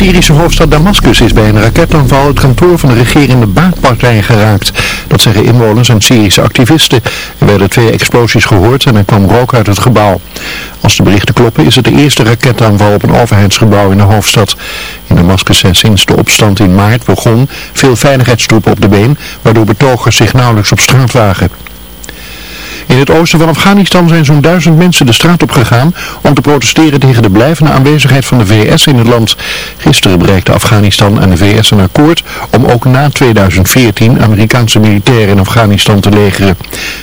Syrische hoofdstad Damascus is bij een raketaanval het kantoor van de regerende Baatpartij geraakt. Dat zeggen inwoners en Syrische activisten. Er werden twee explosies gehoord en er kwam rook uit het gebouw. Als de berichten kloppen is het de eerste raketaanval op een overheidsgebouw in de hoofdstad. In Damascus zijn sinds de opstand in maart begon veel veiligheidstroepen op de been, waardoor betogers zich nauwelijks op straat wagen. In het oosten van Afghanistan zijn zo'n duizend mensen de straat op gegaan om te protesteren tegen de blijvende aanwezigheid van de VS in het land. Gisteren bereikte Afghanistan en de VS een akkoord om ook na 2014 Amerikaanse militairen in Afghanistan te legeren.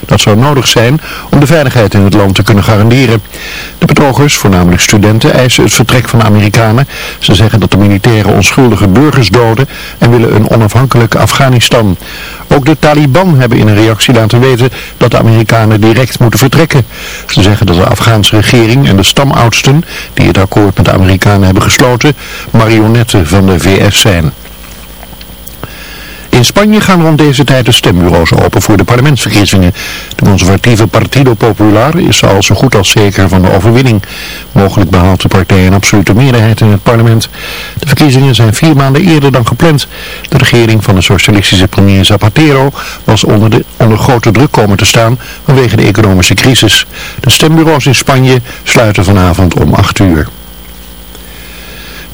Dat zou nodig zijn om de veiligheid in het land te kunnen garanderen. De betogers, voornamelijk studenten, eisen het vertrek van de Amerikanen. Ze zeggen dat de militairen onschuldige burgers doden en willen een onafhankelijk Afghanistan. Ook de Taliban hebben in een reactie laten weten dat de Amerikanen direct moeten vertrekken. Ze zeggen dat de Afghaanse regering en de stamoudsten, die het akkoord met de Amerikanen hebben gesloten, marionetten van de VS zijn. In Spanje gaan rond deze tijd de stembureaus open voor de parlementsverkiezingen. De conservatieve Partido Popular is al zo goed als zeker van de overwinning. Mogelijk behaalt de partij een absolute meerderheid in het parlement. De verkiezingen zijn vier maanden eerder dan gepland. De regering van de socialistische premier Zapatero was onder, de, onder grote druk komen te staan vanwege de economische crisis. De stembureaus in Spanje sluiten vanavond om 8 uur.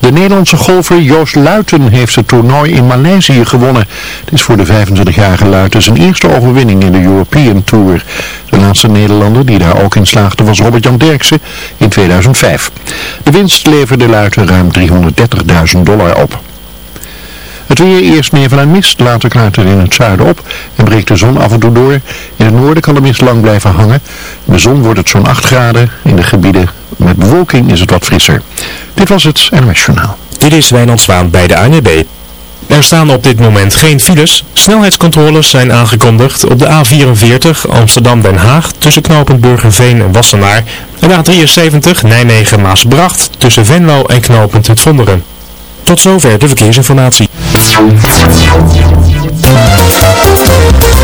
De Nederlandse golfer Joost Luiten heeft het toernooi in Maleisië gewonnen. Het is voor de 25-jarige Luiten zijn eerste overwinning in de European Tour. De laatste Nederlander die daar ook in slaagde was Robert-Jan Derksen in 2005. De winst leverde Luiten ruim 330.000 dollar op. Het weer eerst meer van een mist, later klaart er in het zuiden op en breekt de zon af en toe door. In het noorden kan de mist lang blijven hangen. De zon wordt het zo'n 8 graden. In de gebieden met bewolking is het wat frisser. Dit was het NOS Journaal. Dit is Wijnand Zwaan bij de ANWB. Er staan op dit moment geen files. Snelheidscontroles zijn aangekondigd op de A44 Amsterdam-Den Haag tussen knooppunt Burgerveen en Wassenaar. En A73 Nijmegen-Maasbracht tussen Venlo en knooppunt Het Vonderen. Tot zover de verkeersinformatie. Thank you.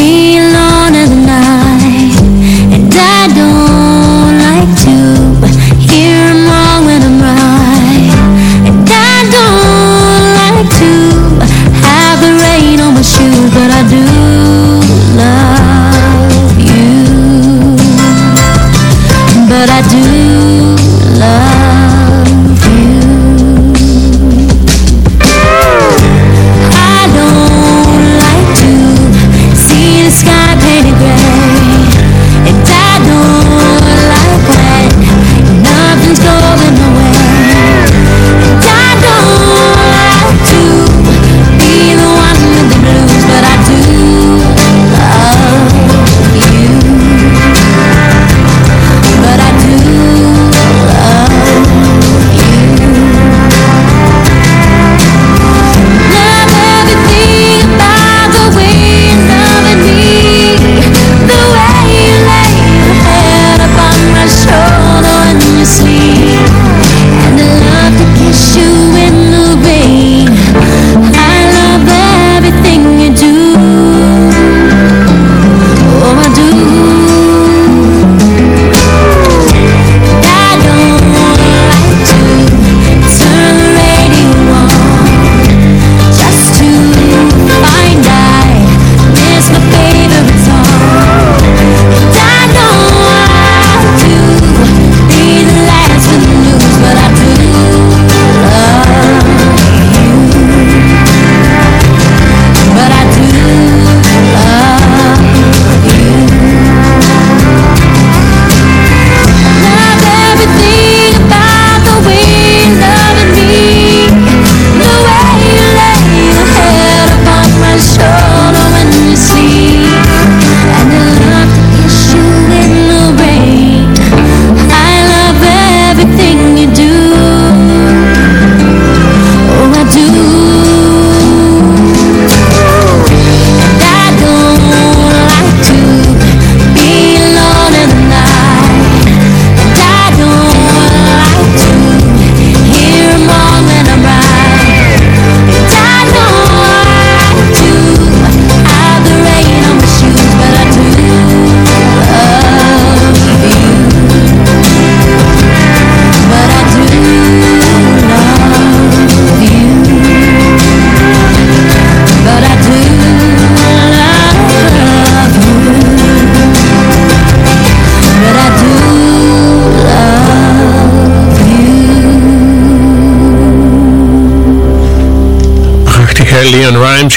feel on the night.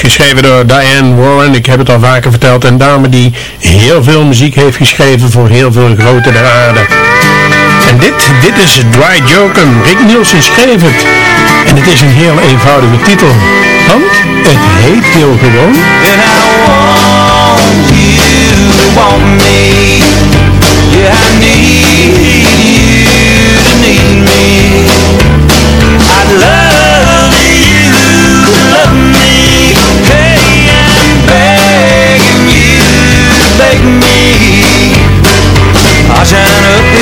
Geschreven door Diane Warren. Ik heb het al vaker verteld. Een dame die heel veel muziek heeft geschreven voor heel veel grote der aarde. En dit, dit is Dry Jokum. Rick Nielsen schreef het. En het is een heel eenvoudige titel. Want het heet heel gewoon... And I want you want me Yeah, I need you to need me I'd love make me. Als jij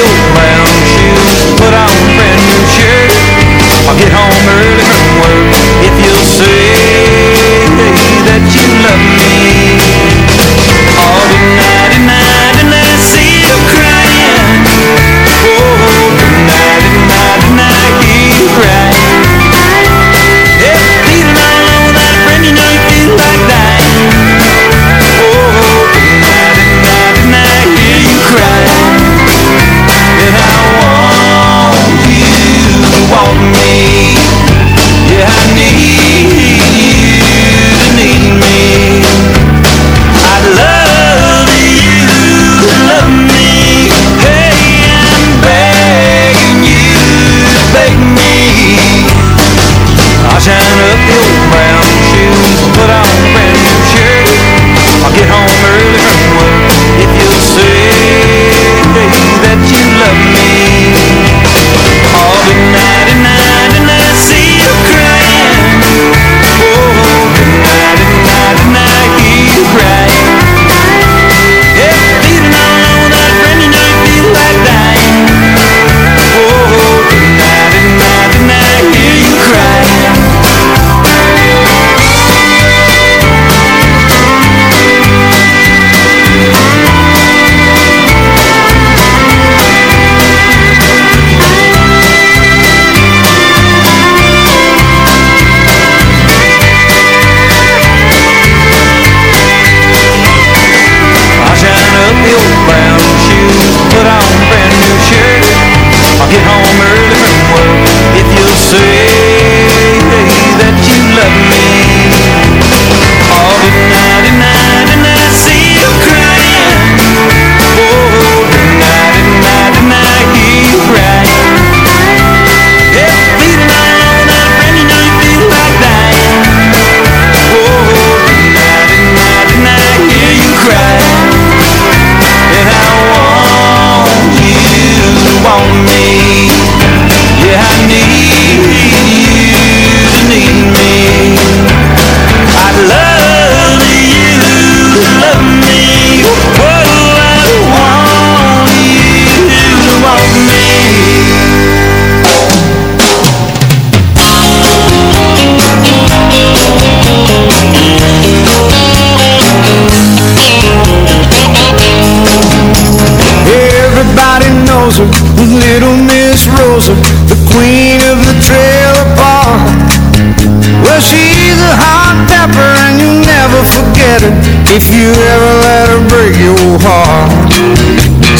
if you ever let her break your heart.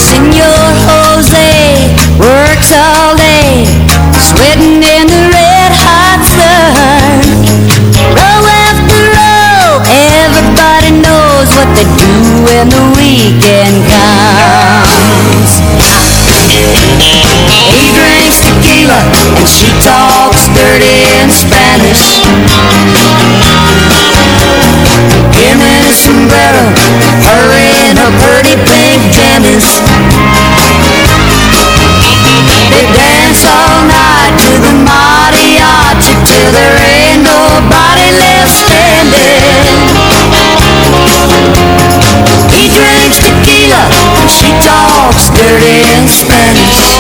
Senor Jose works all day, sweating in the red hot sun. Row after row, everybody knows what they do when the weekend comes. He drinks tequila and she talks dirty in Spanish. In a sombrero, her in her pretty pink jammies. They dance all night to the mariachi till there ain't nobody left standing. He drinks tequila she talks dirty in Spanish.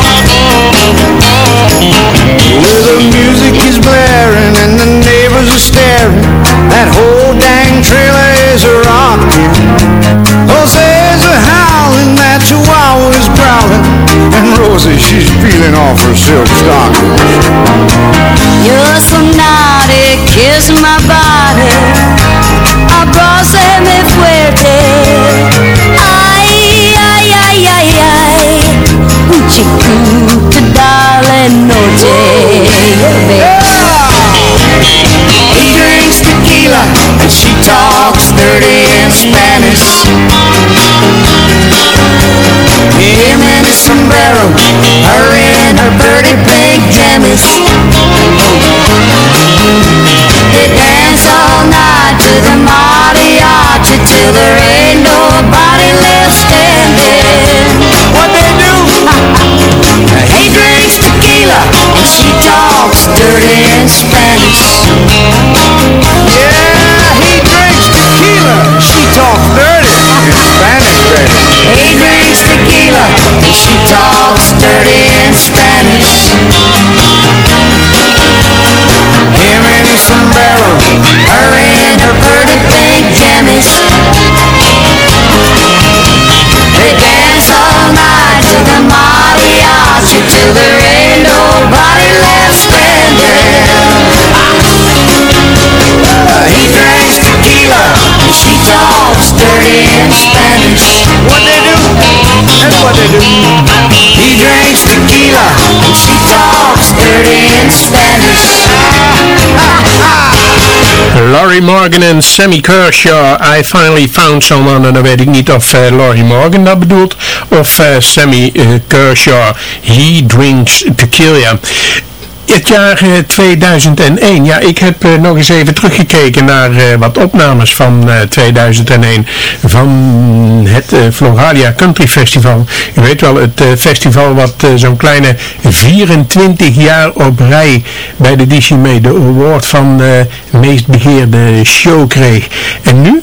Well, the music is blaring and the neighbors are staring. That whole dang trailer is a rocking. Jose's a howling, that chihuahua is growling, and Rosie she's peeling off her silk stockings. You're so naughty, kiss my body. Dirty in Spanish. Him in his sombrero, her in her pretty pink jammies. They dance all night to the mariachi till there ain't nobody left standing. What they do? he drinks tequila and she talks dirty in Spanish. She talks dirty in Spanish. Him in his sombrero, Her in her pretty pink jammies. They dance all night to the mariachi till there ain't nobody left standing. Uh, he drinks tequila she talks in Spanish. what they do? That's what they do. He drinks tequila and she talks dirty in Spanish. Laurie Morgan en Sammy Kershaw, I Finally Found Someone. En dan weet ik niet of uh, Laurie Morgan dat bedoelt of eh, Sammy eh, Kershaw, He Drinks Tequila. Het jaar eh, 2001, ja ik heb eh, nog eens even teruggekeken naar eh, wat opnames van eh, 2001 van het eh, Floralia Country Festival. Je weet wel, het eh, festival wat eh, zo'n kleine 24 jaar op rij bij de DCME de award van eh, meest begeerde show kreeg. En nu?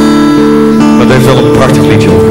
Maar het heeft wel een prachtig liedje opgeleverd.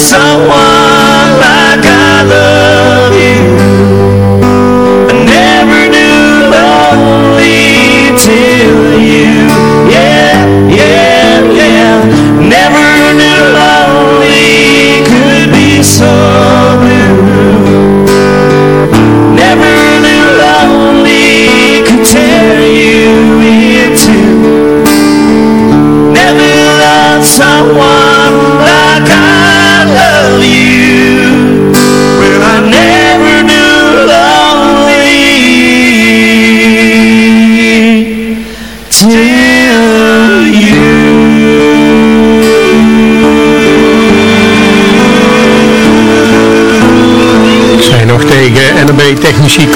someone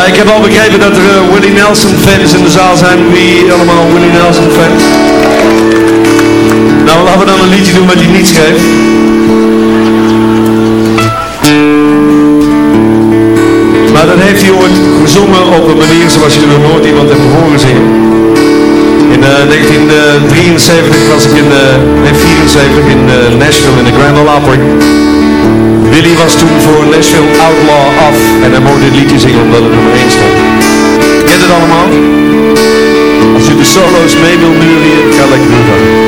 Uh, ik heb al begrepen dat er uh, Willie Nelson fans in de zaal zijn. Wie allemaal Willie Nelson fans? Nou, laten we dan een liedje doen wat hij niet schreef. Maar dat heeft hij ooit gezongen op een manier zoals je nog nooit iemand hebt horen zingen. In uh, 1973 was ik in, nee, 74 in Nashville in de Grand Ole. Willy was toen voor Nashville Outlaw af en hij mocht dit liedje zingen omdat het nummer 1 stond. Kent het allemaal? Als u de solo's mee wil neurien, ga lekker doen.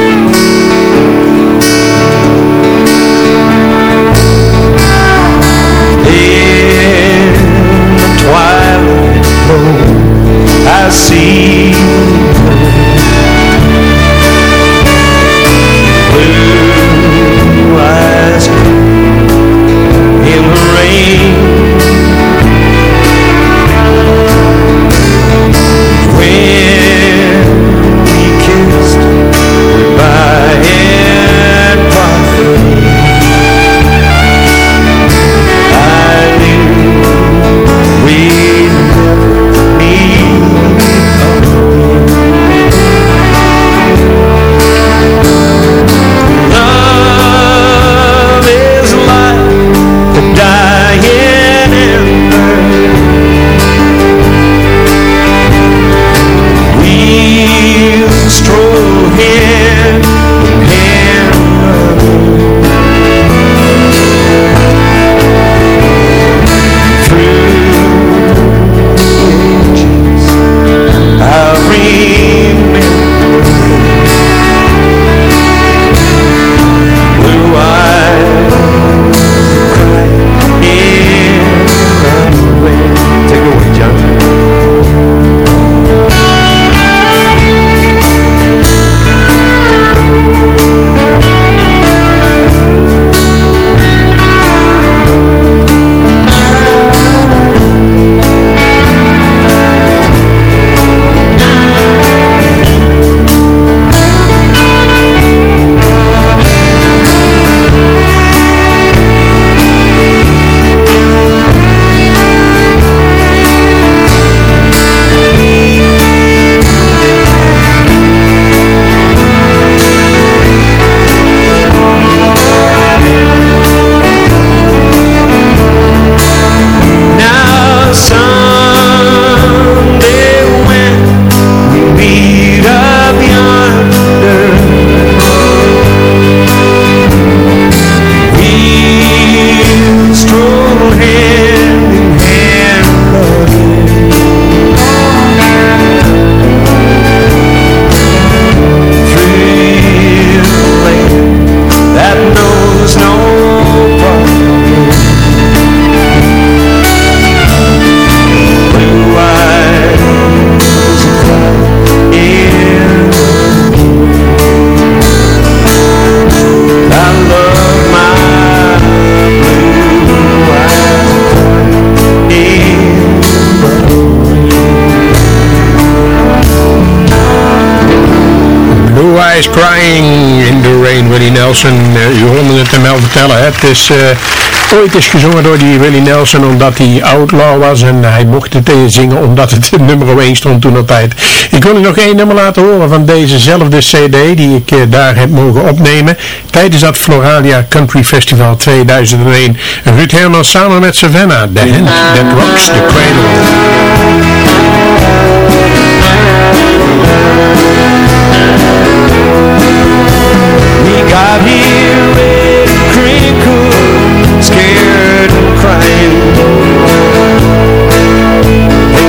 Nelson. U hoorde het hem wel vertellen. Het is uh, ooit is gezongen door die Willie Nelson omdat hij outlaw was en hij mocht het zingen omdat het nummer 1 stond toen op tijd. Ik wil u nog één nummer laten horen van dezezelfde cd die ik uh, daar heb mogen opnemen tijdens dat Floralia Country Festival 2001. Ruud Herman samen met Savannah, The Hand That Rocks the Cradle.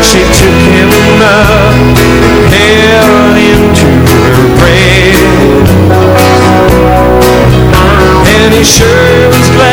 she took him up and held him to her breast. And he sure was glad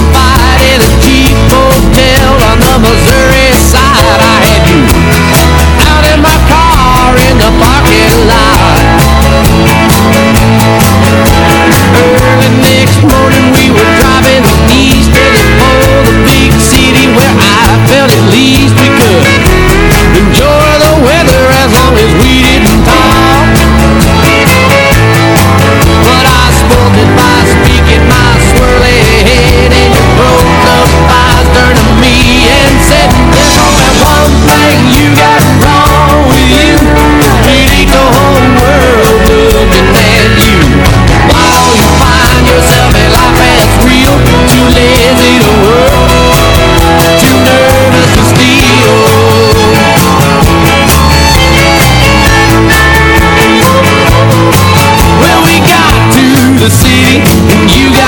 hotel on the Missouri side. I had you out in my car in the parking lot. Early next morning we were driving east to the pole, the big city where I felt at least we could. the city. And you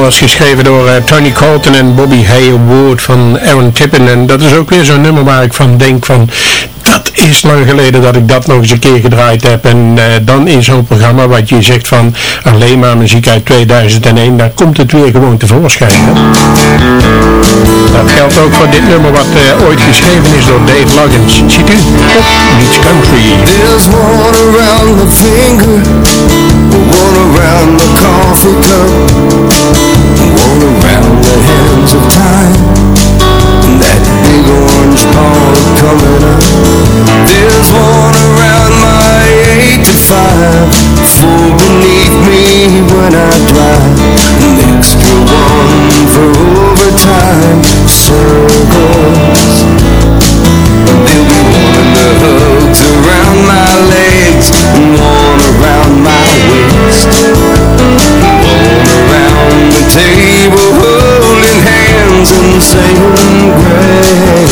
was geschreven door eh, Tony Colton en Bobby Haywood van Aaron Tippin. En dat is ook weer zo'n nummer waar ik van denk van... Is lang geleden dat ik dat nog eens een keer gedraaid heb. En eh, dan in zo'n programma wat je zegt van alleen maar muziek uit 2001. Dan komt het weer gewoon tevoorschijn. Hè? Dat geldt ook voor dit nummer wat eh, ooit geschreven is door Dave Loggins. Ziet u? Beach Country. There's one around the finger, one around the coffee cup, around the of time, that orange paw coming up. There's one around my eight to five, four beneath me when I drive, an extra one for overtime, circles. There'll be one in the hugs around my legs and one around my waist. One around the table holding hands and saying grace.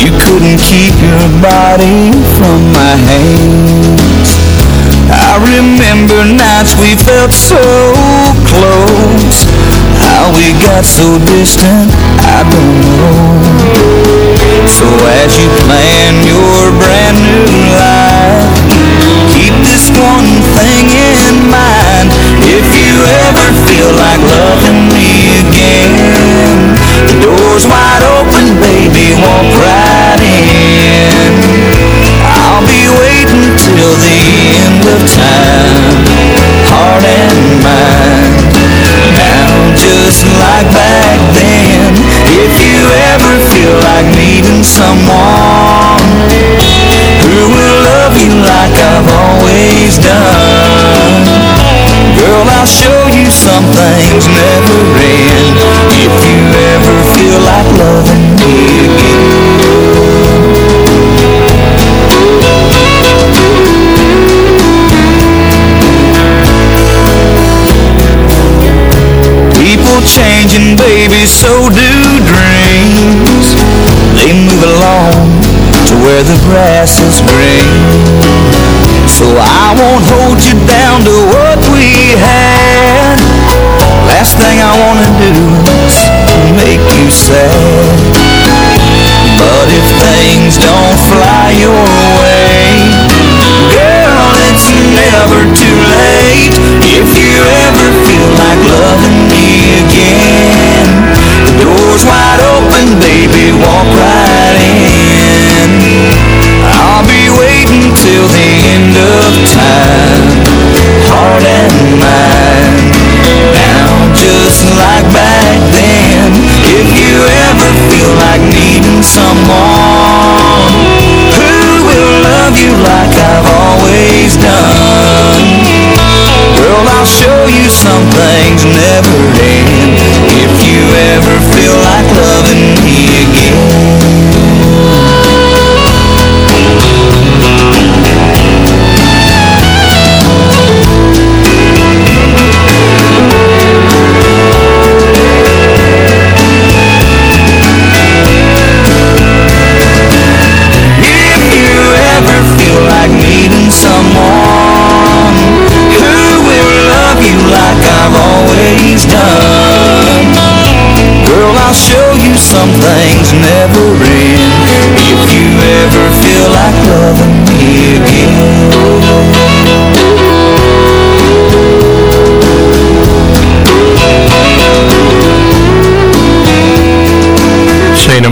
You couldn't keep your body from my hands. I remember nights we felt so close. How we got so distant, I don't know. So as you plan your brand new life Keep this one thing in mind. If you ever feel like loving me again The door's wide open, baby, walk right I'll be waiting till the end of time. Heart and mind. Now just like back then If you ever feel like needing someone Who will love you like I've always done. Girl, I'll show you some things never end. If you ever feel like loving me again baby, so do dreams. They move along to where the grass is green. So I won't hold you down to what we had. Last thing I wanna do is make you sad. But if things don't fly your way Girl, it's never too late. If you ever feel like loving me again door's wide open, baby, walk right in. I'll be waiting till the end of time. Heart and mind. Now just like back then If you ever feel like needing someone Who will love you like I've always done? Girl, I'll show you some things never end you ever feel like loving me again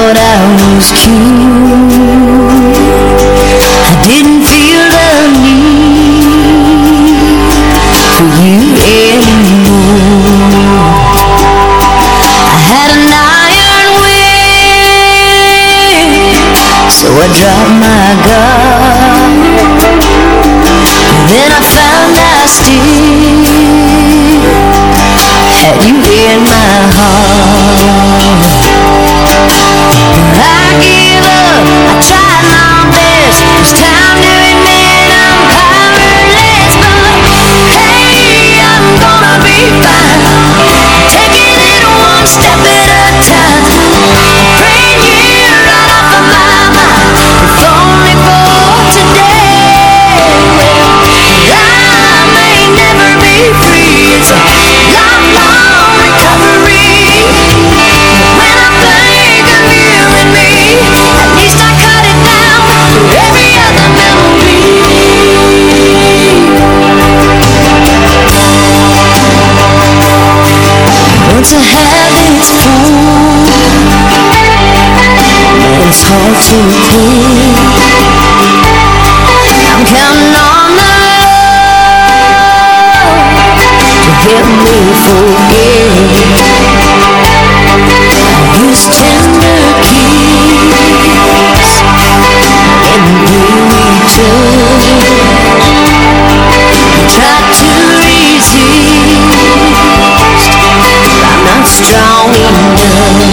Thought I was cute. I didn't feel the need for you anymore. I had an iron will, so I dropped my guard. Then I found I still had you in my heart. I give up, I tried my to have its fun It's hard to quit I'm counting Lord.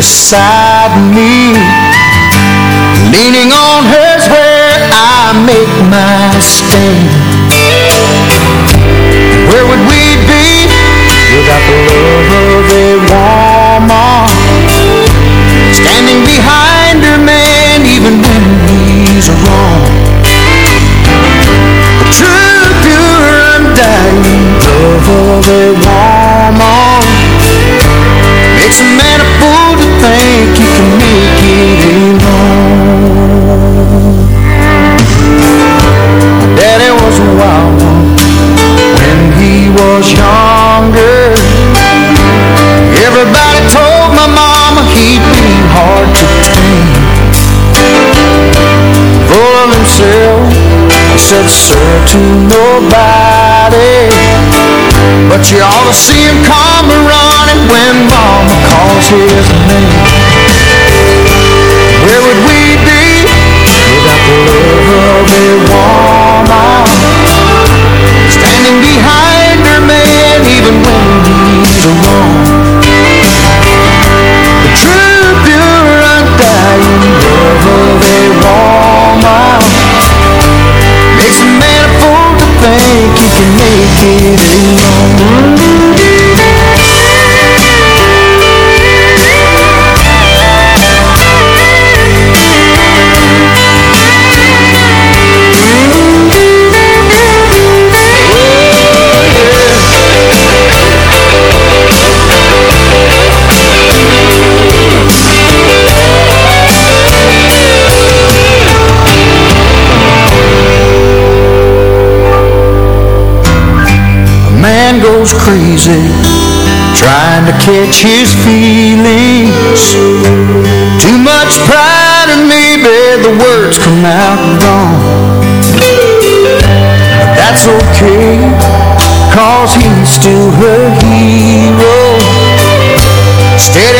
Beside me. Leaning on her's where I make my stand. Where would we be without the love of a woman? Standing behind her man even when he's wrong. The true, pure, undying love of a woman makes a man think you can make it alone. Daddy was a wild one when he was younger. Everybody told my mama he'd be hard to tame. Full of himself, I said sir to nobody. But you ought to see him come running when mama calls his name. Where would we be without the love of a woman? Standing behind her man even when he's alone goes crazy trying to catch his feelings. Too much pride and maybe the words come out wrong. But that's okay, cause he's still her hero. Steady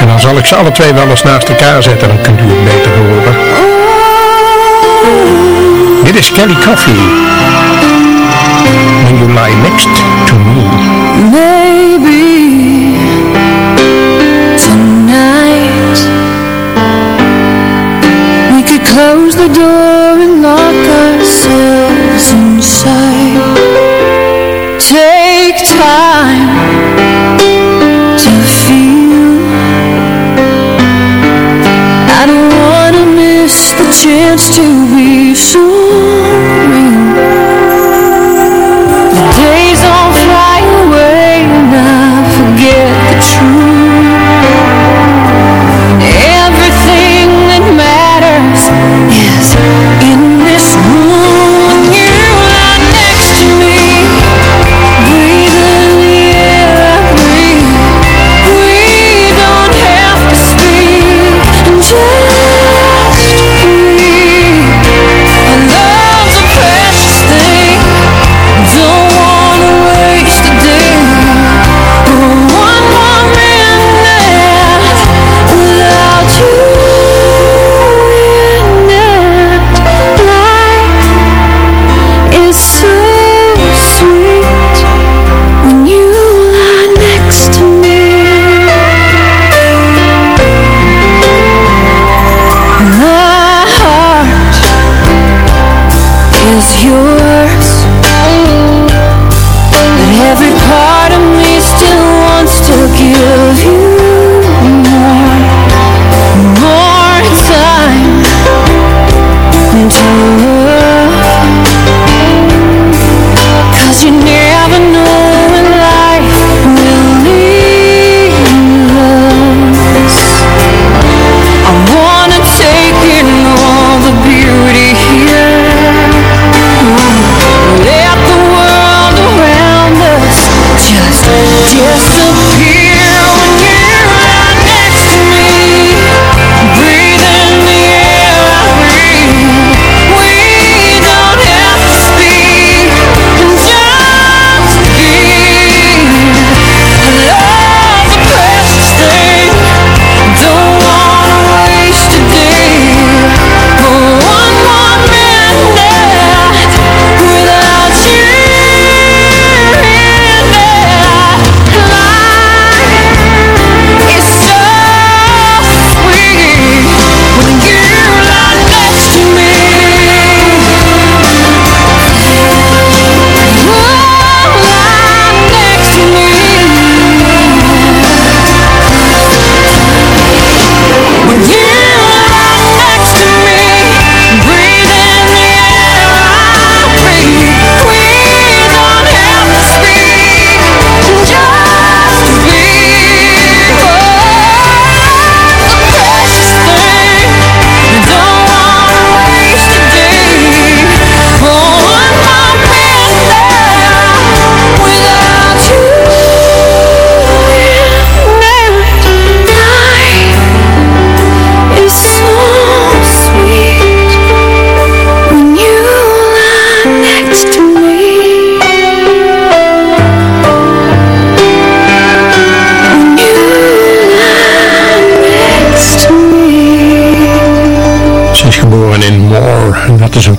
En dan zal ik ze alle twee wel eens naast elkaar zetten, dan kunt u het beter horen. Dit is Kelly Coffee. When you lie next to me. Maybe tonight we could close the door and lock ourselves inside. a chance to be sure.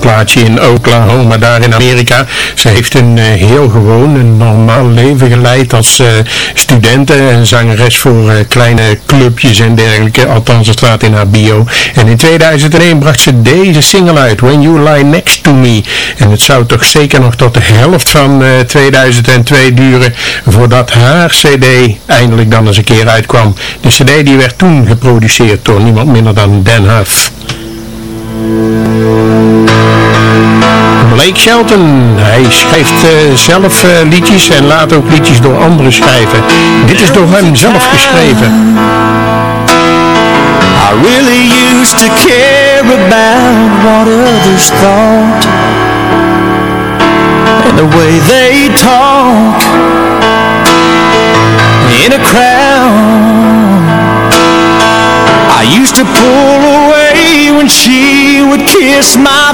Plaatsje in Oklahoma, daar in Amerika. Ze heeft een eh, heel gewoon, een normaal leven geleid als eh studenten en zangeres voor eh, kleine clubjes en dergelijke. Althans, het staat in haar bio. En in 2001 bracht ze deze single uit, When You Lie Next To Me. En het zou toch zeker nog tot de helft van eh, 2002 duren voordat haar cd eindelijk dan eens een keer uitkwam. De cd die werd toen geproduceerd door niemand minder dan Dan Huff. Shelton, hij schrijft eh, zelf eh, liedjes en laat ook liedjes door anderen schrijven. Dit is door hem zelf geschreven. I really used to care about what others thought And the way they talk In a crowd I used to pull away when she would kiss my